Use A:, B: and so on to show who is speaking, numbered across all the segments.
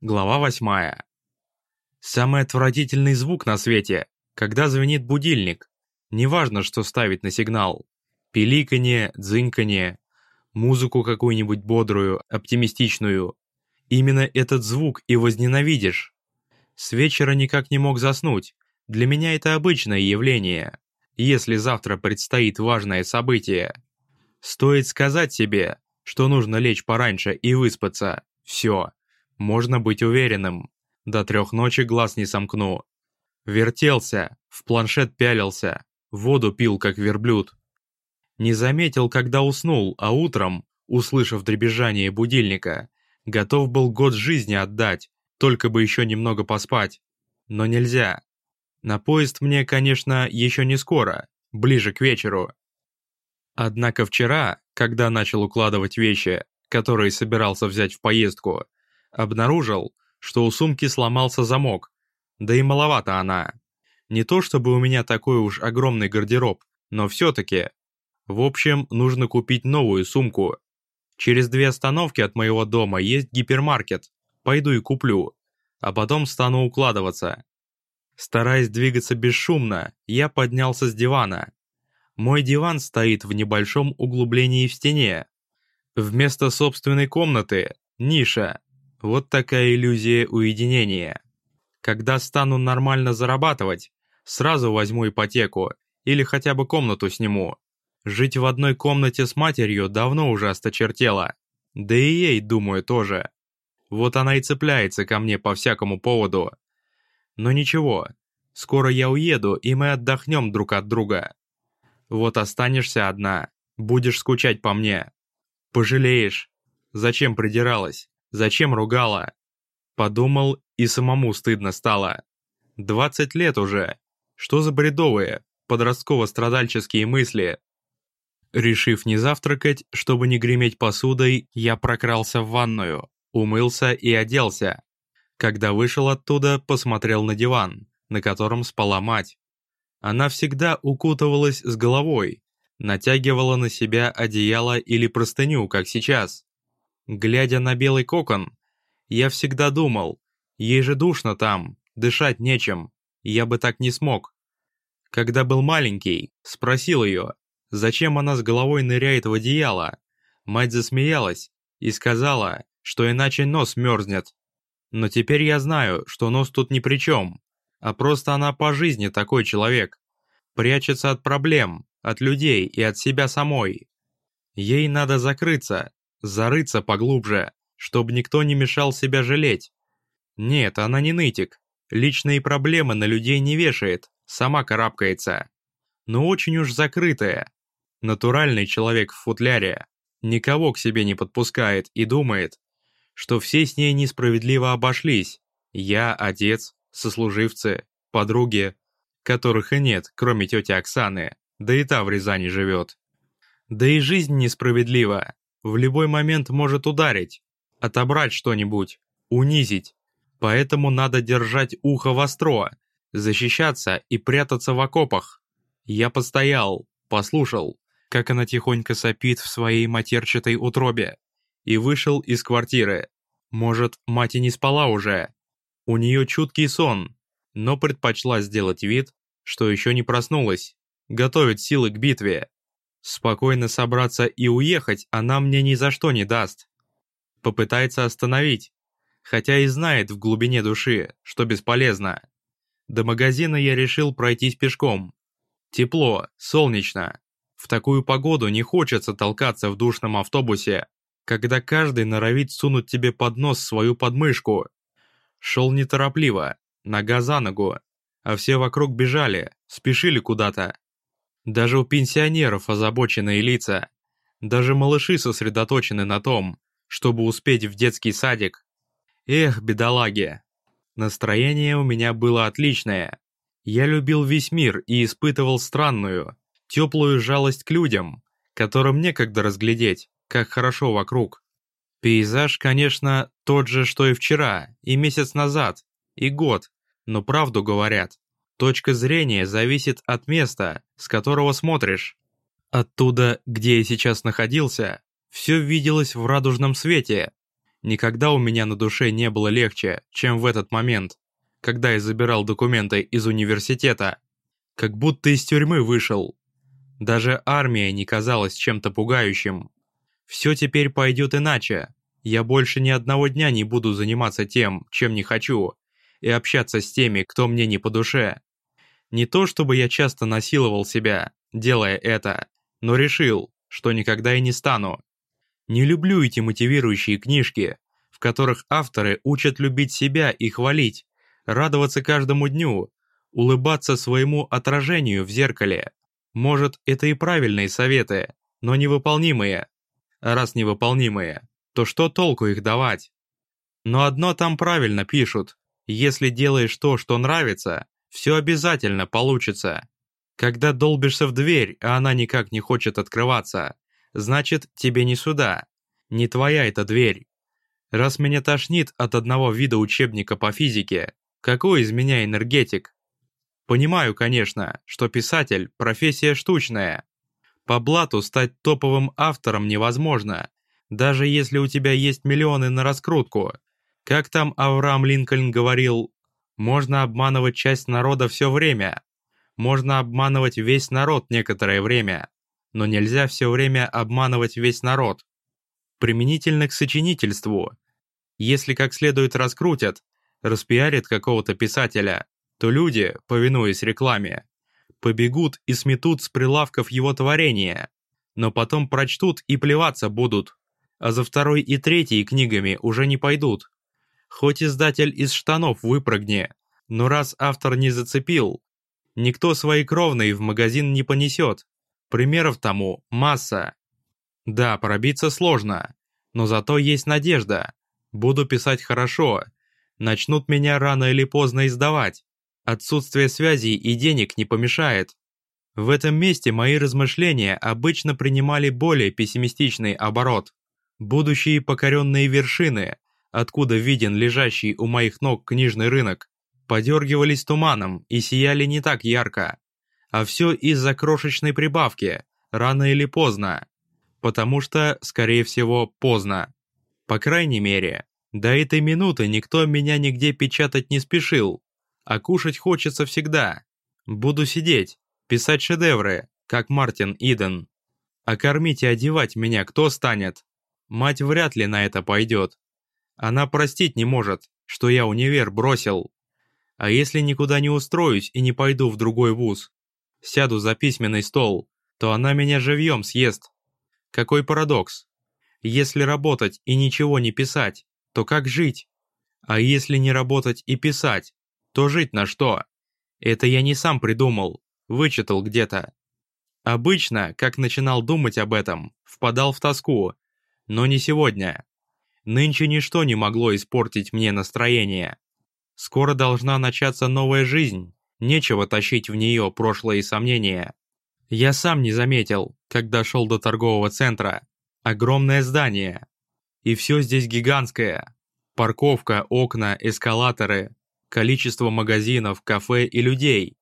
A: Глава восьмая. Самый отвратительный звук на свете, когда звенит будильник. Неважно, что ставить на сигнал. Пиликанье, дзыньканье, музыку какую-нибудь бодрую, оптимистичную. Именно этот звук и возненавидишь. С вечера никак не мог заснуть. Для меня это обычное явление. Если завтра предстоит важное событие. Стоит сказать себе, что нужно лечь пораньше и выспаться. Все. Можно быть уверенным. До трех ночи глаз не сомкну. Вертелся, в планшет пялился, воду пил, как верблюд. Не заметил, когда уснул, а утром, услышав дребезжание будильника, готов был год жизни отдать, только бы еще немного поспать. Но нельзя. На поезд мне, конечно, еще не скоро, ближе к вечеру. Однако вчера, когда начал укладывать вещи, которые собирался взять в поездку, обнаружил, что у сумки сломался замок, да и маловато она. Не то чтобы у меня такой уж огромный гардероб, но все-таки. В общем, нужно купить новую сумку. Через две остановки от моего дома есть гипермаркет. Пойду и куплю. А потом стану укладываться. Стараясь двигаться бесшумно, я поднялся с дивана. Мой диван стоит в небольшом углублении в стене. Вместо собственной комнаты – ниша, вот такая иллюзия уединения. Когда стану нормально зарабатывать, сразу возьму ипотеку или хотя бы комнату сниму. Жить в одной комнате с матерью давно уже осточертело. Да и ей, думаю, тоже. Вот она и цепляется ко мне по всякому поводу. Но ничего, скоро я уеду, и мы отдохнем друг от друга. Вот останешься одна, будешь скучать по мне. Пожалеешь. Зачем придиралась? Зачем ругала? Подумал, и самому стыдно стало. Двадцать лет уже. Что за бредовые, подростково-страдальческие мысли? Решив не завтракать, чтобы не греметь посудой, я прокрался в ванную, умылся и оделся. Когда вышел оттуда, посмотрел на диван, на котором спала мать. Она всегда укутывалась с головой, натягивала на себя одеяло или простыню, как сейчас. Глядя на белый кокон, я всегда думал, ей же душно там, дышать нечем, я бы так не смог. Когда был маленький, спросил ее, зачем она с головой ныряет в одеяло. Мать засмеялась и сказала, что иначе нос мерзнет. Но теперь я знаю, что нос тут ни при чем, а просто она по жизни такой человек. Прячется от проблем, от людей и от себя самой. Ей надо закрыться, зарыться поглубже, чтобы никто не мешал себя жалеть. Нет, она не нытик, личные проблемы на людей не вешает, сама карабкается. Но очень уж закрытая. Натуральный человек в футляре, никого к себе не подпускает и думает, что все с ней несправедливо обошлись. Я, отец, сослуживцы, подруги, которых и нет, кроме тети Оксаны, да и та в Рязани живет. Да и жизнь несправедлива, в любой момент может ударить, отобрать что-нибудь, унизить. Поэтому надо держать ухо востро, защищаться и прятаться в окопах. Я постоял, послушал, как она тихонько сопит в своей матерчатой утробе, и вышел из квартиры. Может, мать и не спала уже. У нее чуткий сон, но предпочла сделать вид, что еще не проснулась, готовит силы к битве. Спокойно собраться и уехать она мне ни за что не даст. Попытается остановить, хотя и знает в глубине души, что бесполезно. До магазина я решил пройтись пешком. Тепло, солнечно. В такую погоду не хочется толкаться в душном автобусе, когда каждый норовит сунуть тебе под нос свою подмышку. Шел неторопливо, нога за ногу, а все вокруг бежали, спешили куда-то. Даже у пенсионеров озабоченные лица. Даже малыши сосредоточены на том, чтобы успеть в детский садик. Эх, бедолаги. Настроение у меня было отличное. Я любил весь мир и испытывал странную, теплую жалость к людям, которым некогда разглядеть, как хорошо вокруг. Пейзаж, конечно, тот же, что и вчера, и месяц назад, и год, но правду говорят. Точка зрения зависит от места, с которого смотришь. Оттуда, где я сейчас находился, все виделось в радужном свете. Никогда у меня на душе не было легче, чем в этот момент, когда я забирал документы из университета. Как будто из тюрьмы вышел. Даже армия не казалась чем-то пугающим. Все теперь пойдет иначе. Я больше ни одного дня не буду заниматься тем, чем не хочу, и общаться с теми, кто мне не по душе. Не то чтобы я часто насиловал себя, делая это, но решил, что никогда и не стану. Не люблю эти мотивирующие книжки, в которых авторы учат любить себя и хвалить, радоваться каждому дню, улыбаться своему отражению в зеркале. Может, это и правильные советы, но невыполнимые. А раз невыполнимые, то что толку их давать? Но одно там правильно пишут. Если делаешь то, что нравится, все обязательно получится. Когда долбишься в дверь, а она никак не хочет открываться, значит, тебе не сюда. Не твоя эта дверь. Раз меня тошнит от одного вида учебника по физике, какой из меня энергетик? Понимаю, конечно, что писатель – профессия штучная. По блату стать топовым автором невозможно, даже если у тебя есть миллионы на раскрутку. Как там Авраам Линкольн говорил, можно обманывать часть народа все время, можно обманывать весь народ некоторое время, но нельзя все время обманывать весь народ. Применительно к сочинительству. Если как следует раскрутят, распиарят какого-то писателя, то люди, повинуясь рекламе, побегут и сметут с прилавков его творения, но потом прочтут и плеваться будут, а за второй и третьей книгами уже не пойдут. Хоть издатель из штанов выпрыгни, но раз автор не зацепил, никто свои кровные в магазин не понесет. Примеров тому масса. Да, пробиться сложно, но зато есть надежда. Буду писать хорошо. Начнут меня рано или поздно издавать. Отсутствие связей и денег не помешает. В этом месте мои размышления обычно принимали более пессимистичный оборот. Будущие покоренные вершины, откуда виден лежащий у моих ног книжный рынок, подергивались туманом и сияли не так ярко. А все из-за крошечной прибавки, рано или поздно. Потому что, скорее всего, поздно. По крайней мере, до этой минуты никто меня нигде печатать не спешил. А кушать хочется всегда. Буду сидеть, писать шедевры, как Мартин Иден. А кормить и одевать меня кто станет? Мать вряд ли на это пойдет. Она простить не может, что я универ бросил. А если никуда не устроюсь и не пойду в другой вуз, сяду за письменный стол, то она меня живьем съест. Какой парадокс. Если работать и ничего не писать, то как жить? А если не работать и писать, то жить на что? Это я не сам придумал, вычитал где-то. Обычно, как начинал думать об этом, впадал в тоску, но не сегодня. Нынче ничто не могло испортить мне настроение. Скоро должна начаться новая жизнь, нечего тащить в нее прошлые сомнения. Я сам не заметил, когда шел до торгового центра. Огромное здание. И все здесь гигантское. Парковка, окна, эскалаторы, количество магазинов, кафе и людей.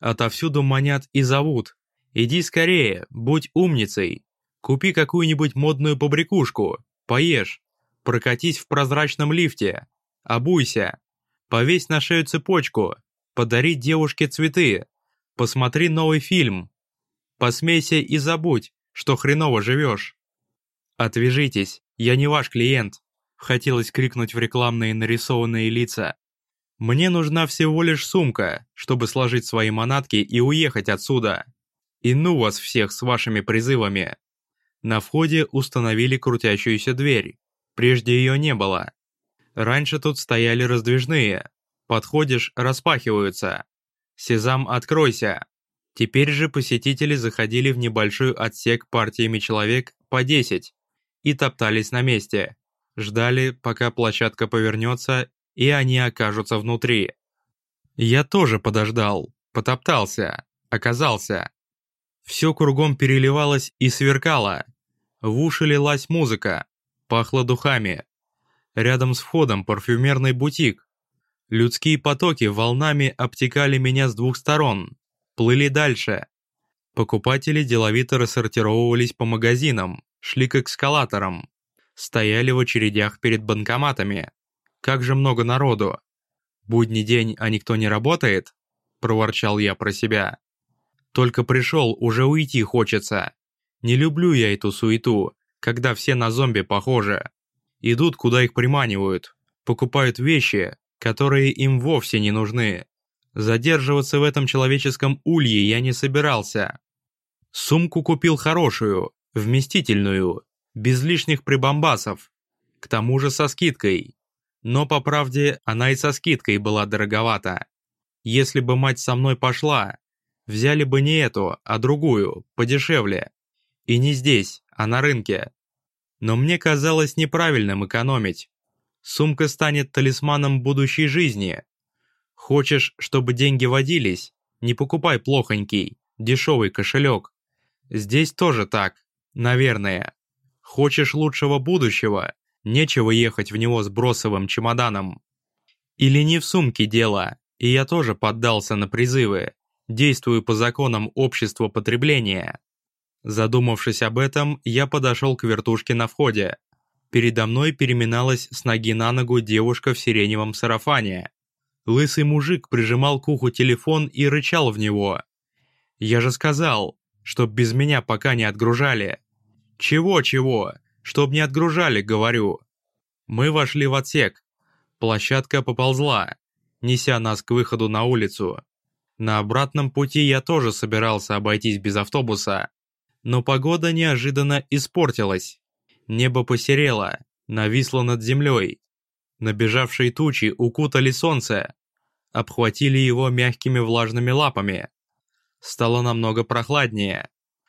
A: Отовсюду манят и зовут. Иди скорее, будь умницей. Купи какую-нибудь модную побрякушку, поешь, прокатись в прозрачном лифте, обуйся, Повесь на шею цепочку, подари девушке цветы, посмотри новый фильм. Посмейся и забудь, что хреново живешь. Отвяжитесь, я не ваш клиент, хотелось крикнуть в рекламные нарисованные лица. Мне нужна всего лишь сумка, чтобы сложить свои манатки и уехать отсюда. И ну вас всех с вашими призывами. На входе установили крутящуюся дверь. Прежде ее не было. Раньше тут стояли раздвижные. Подходишь, распахиваются. Сезам, откройся. Теперь же посетители заходили в небольшой отсек партиями человек по 10 и топтались на месте. Ждали, пока площадка повернется, и они окажутся внутри. Я тоже подождал, потоптался, оказался. Все кругом переливалось и сверкало. В уши лилась музыка, пахло духами, Рядом с входом парфюмерный бутик. Людские потоки волнами обтекали меня с двух сторон. Плыли дальше. Покупатели деловито рассортировывались по магазинам, шли к эскалаторам. стояли в очередях перед банкоматами. Как же много народу. Будний день, а никто не работает? Проворчал я про себя. Только пришел, уже уйти хочется. Не люблю я эту суету, когда все на зомби похожи. Идут, куда их приманивают, покупают вещи, которые им вовсе не нужны. Задерживаться в этом человеческом улье я не собирался. Сумку купил хорошую, вместительную, без лишних прибамбасов, к тому же со скидкой. Но, по правде, она и со скидкой была дороговата. Если бы мать со мной пошла, взяли бы не эту, а другую, подешевле. И не здесь, а на рынке. Но мне казалось неправильным экономить. Сумка станет талисманом будущей жизни. Хочешь, чтобы деньги водились? Не покупай плохонький, дешевый кошелек. Здесь тоже так, наверное. Хочешь лучшего будущего? Нечего ехать в него с бросовым чемоданом. Или не в сумке дело, и я тоже поддался на призывы, действую по законам общества потребления. Задумавшись об этом, я подошел к вертушке на входе. Передо мной переминалась с ноги на ногу девушка в сиреневом сарафане. Лысый мужик прижимал к уху телефон и рычал в него. «Я же сказал, чтоб без меня пока не отгружали». «Чего-чего? Чтоб не отгружали, говорю». Мы вошли в отсек. Площадка поползла, неся нас к выходу на улицу. На обратном пути я тоже собирался обойтись без автобуса, но погода неожиданно испортилась. Небо посерело, нависло над землей. Набежавшие тучи укутали солнце, обхватили его мягкими влажными лапами. Стало намного прохладнее.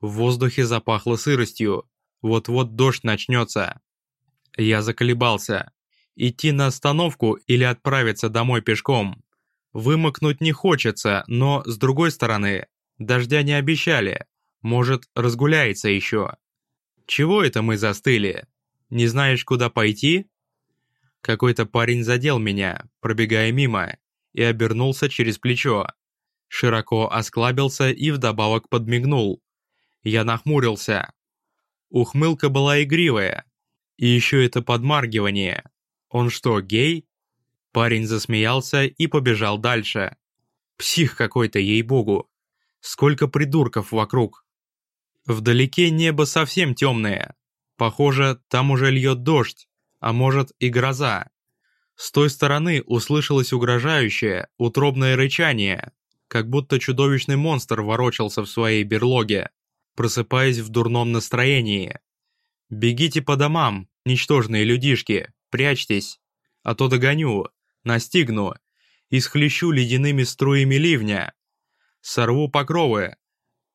A: В воздухе запахло сыростью. Вот-вот дождь начнется. Я заколебался. Идти на остановку или отправиться домой пешком. Вымокнуть не хочется, но, с другой стороны, дождя не обещали. Может, разгуляется еще. Чего это мы застыли? Не знаешь, куда пойти? Какой-то парень задел меня, пробегая мимо, и обернулся через плечо. Широко осклабился и вдобавок подмигнул. Я нахмурился. Ухмылка была игривая. И еще это подмаргивание. Он что, гей? Парень засмеялся и побежал дальше. Псих какой-то, ей-богу. Сколько придурков вокруг. Вдалеке небо совсем темное. Похоже, там уже льет дождь, а может и гроза. С той стороны услышалось угрожающее, утробное рычание, как будто чудовищный монстр ворочался в своей берлоге, просыпаясь в дурном настроении. «Бегите по домам, ничтожные людишки, прячьтесь, а то догоню, настигну и схлещу ледяными струями ливня. Сорву покровы,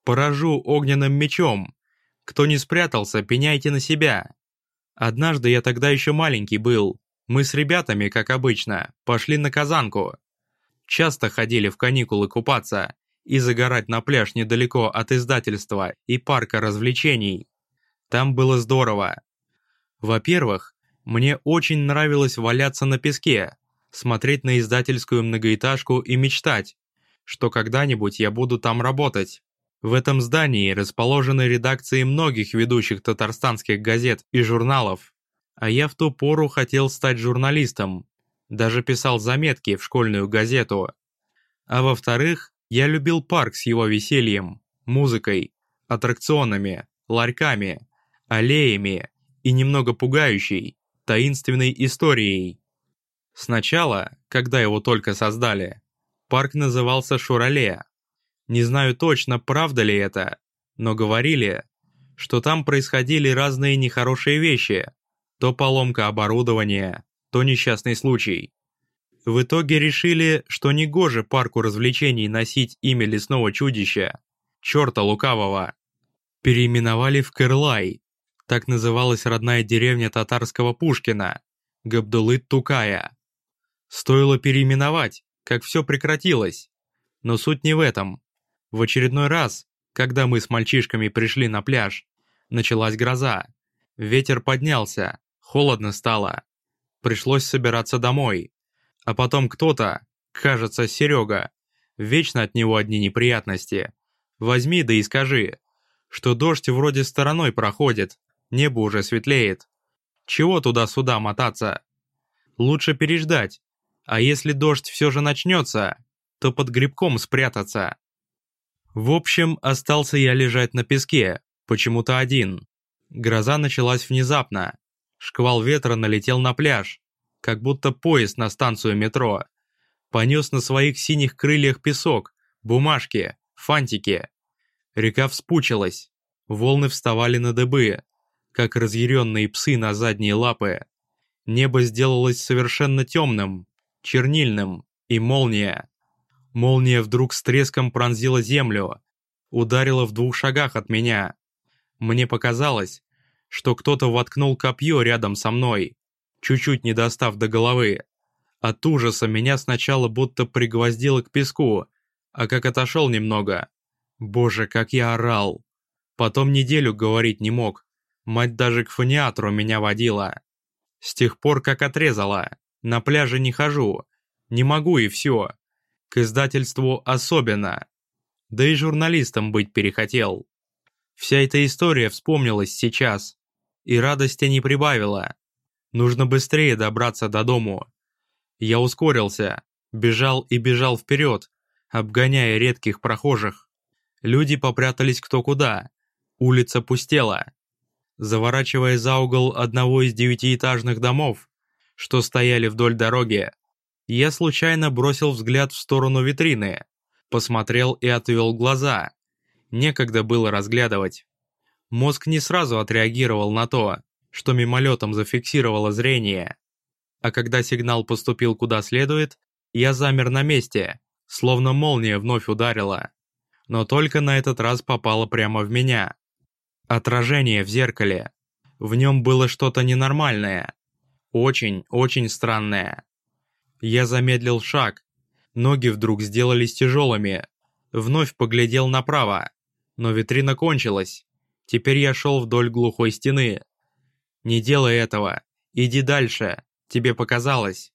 A: Поражу огненным мечом. Кто не спрятался, пеняйте на себя. Однажды я тогда еще маленький был. Мы с ребятами, как обычно, пошли на Казанку. Часто ходили в каникулы купаться и загорать на пляж недалеко от издательства и парка развлечений. Там было здорово. Во-первых, мне очень нравилось валяться на песке, смотреть на издательскую многоэтажку и мечтать, что когда-нибудь я буду там работать. В этом здании расположены редакции многих ведущих татарстанских газет и журналов, а я в ту пору хотел стать журналистом, даже писал заметки в школьную газету. А во-вторых, я любил парк с его весельем, музыкой, аттракционами, ларьками, аллеями и немного пугающей, таинственной историей. Сначала, когда его только создали, парк назывался Шурале, не знаю точно, правда ли это, но говорили, что там происходили разные нехорошие вещи, то поломка оборудования, то несчастный случай. В итоге решили, что негоже парку развлечений носить имя лесного чудища, черта лукавого. Переименовали в Кырлай, так называлась родная деревня татарского Пушкина, Габдулыт Тукая. Стоило переименовать, как все прекратилось. Но суть не в этом. В очередной раз, когда мы с мальчишками пришли на пляж, началась гроза. Ветер поднялся, холодно стало. Пришлось собираться домой. А потом кто-то, кажется, Серега, вечно от него одни неприятности. Возьми да и скажи, что дождь вроде стороной проходит, небо уже светлеет. Чего туда-сюда мотаться? Лучше переждать, а если дождь все же начнется, то под грибком спрятаться. В общем, остался я лежать на песке, почему-то один. Гроза началась внезапно. Шквал ветра налетел на пляж, как будто поезд на станцию метро. Понес на своих синих крыльях песок, бумажки, фантики. Река вспучилась, волны вставали на дыбы, как разъяренные псы на задние лапы. Небо сделалось совершенно темным, чернильным, и молния. Молния вдруг с треском пронзила землю, ударила в двух шагах от меня. Мне показалось, что кто-то воткнул копье рядом со мной, чуть-чуть не достав до головы. От ужаса меня сначала будто пригвоздило к песку, а как отошел немного. Боже, как я орал. Потом неделю говорить не мог. Мать даже к фониатру меня водила. С тех пор, как отрезала, на пляже не хожу. Не могу и все. К издательству особенно. Да и журналистом быть перехотел. Вся эта история вспомнилась сейчас. И радости не прибавила. Нужно быстрее добраться до дому. Я ускорился, бежал и бежал вперед, обгоняя редких прохожих. Люди попрятались кто куда. Улица пустела. Заворачивая за угол одного из девятиэтажных домов, что стояли вдоль дороги, я случайно бросил взгляд в сторону витрины, посмотрел и отвел глаза. Некогда было разглядывать. Мозг не сразу отреагировал на то, что мимолетом зафиксировало зрение. А когда сигнал поступил куда следует, я замер на месте, словно молния вновь ударила. Но только на этот раз попала прямо в меня. Отражение в зеркале. В нем было что-то ненормальное. Очень, очень странное. Я замедлил шаг. Ноги вдруг сделались тяжелыми. Вновь поглядел направо. Но витрина кончилась. Теперь я шел вдоль глухой стены. «Не делай этого. Иди дальше. Тебе показалось».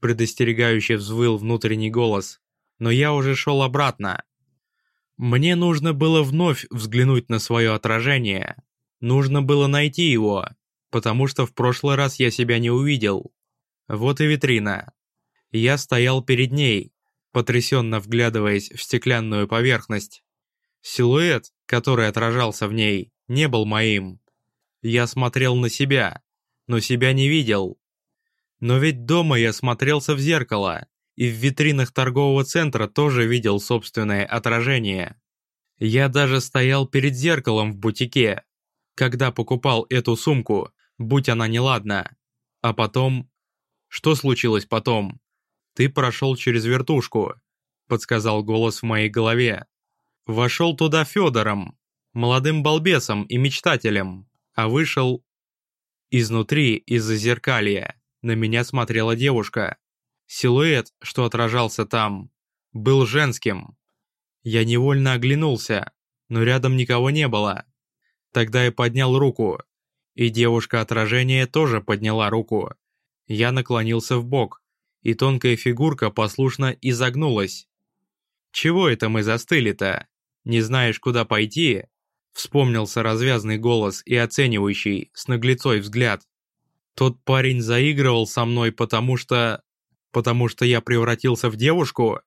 A: Предостерегающе взвыл внутренний голос. Но я уже шел обратно. Мне нужно было вновь взглянуть на свое отражение. Нужно было найти его, потому что в прошлый раз я себя не увидел. Вот и витрина. Я стоял перед ней, потрясенно вглядываясь в стеклянную поверхность. Силуэт, который отражался в ней, не был моим. Я смотрел на себя, но себя не видел. Но ведь дома я смотрелся в зеркало, и в витринах торгового центра тоже видел собственное отражение. Я даже стоял перед зеркалом в бутике, когда покупал эту сумку, будь она неладна. А потом... Что случилось потом? «Ты прошел через вертушку», — подсказал голос в моей голове. «Вошел туда Федором, молодым балбесом и мечтателем, а вышел...» Изнутри, из-за зеркалья, на меня смотрела девушка. Силуэт, что отражался там, был женским. Я невольно оглянулся, но рядом никого не было. Тогда я поднял руку, и девушка-отражение тоже подняла руку. Я наклонился в бок, и тонкая фигурка послушно изогнулась. «Чего это мы застыли-то? Не знаешь, куда пойти?» Вспомнился развязный голос и оценивающий, с наглецой взгляд. Тот парень заигрывал со мной, потому что... Потому что я превратился в девушку?